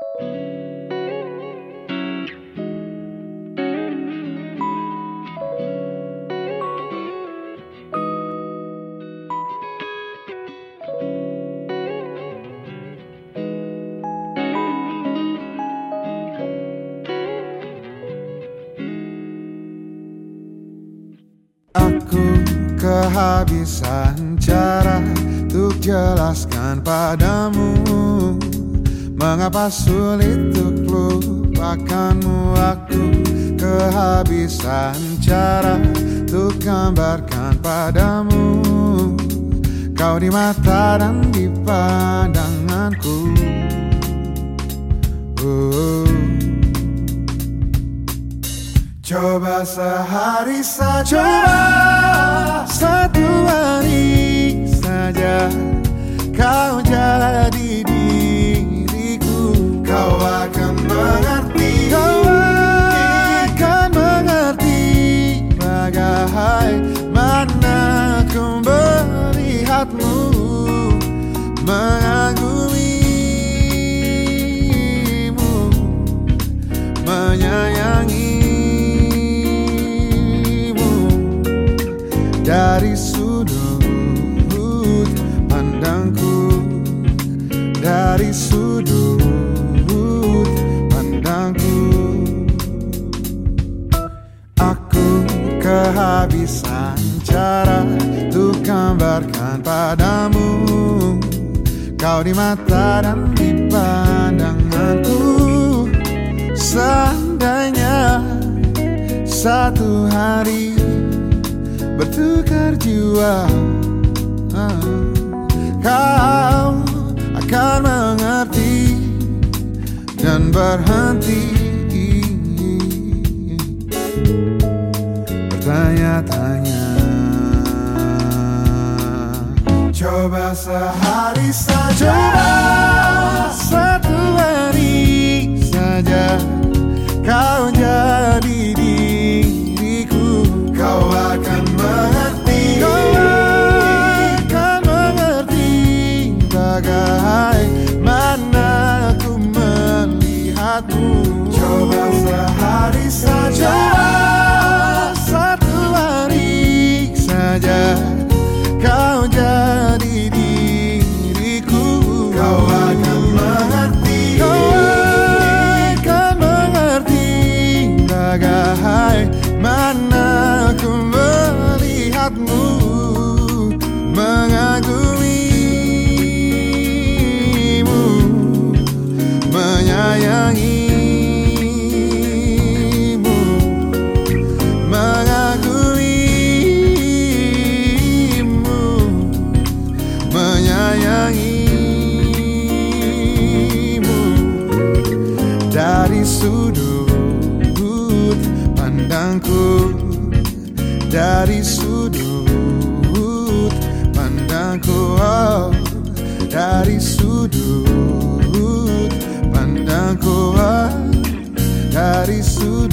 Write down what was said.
Aku kehabisan cara untuk jelaskan padamu Mengapa sulit untuk lupakanmu Aku kehabisan cara untuk gambarkan padamu? Kau di mata dan di pandanganku. Oh. Coba sehari saja. Coba satu hari melihatmu Mengagumimu Menyayangi dari sudut pandangku dari sudut padamu kau di mata dan di pandanganku. Seandainya satu hari bertukar jiwa Kau akan mengerti dan berhenti. Bertanya-tanya Coba sehari saja. Coba satu hari saja Kau jadi diriku. Kau akan mengerti. Kau akan mengerti Bagaimana ku melihatmu sudut pandangku Dari sudut pandangku oh, Dari sudut pandangku oh, Dari sudut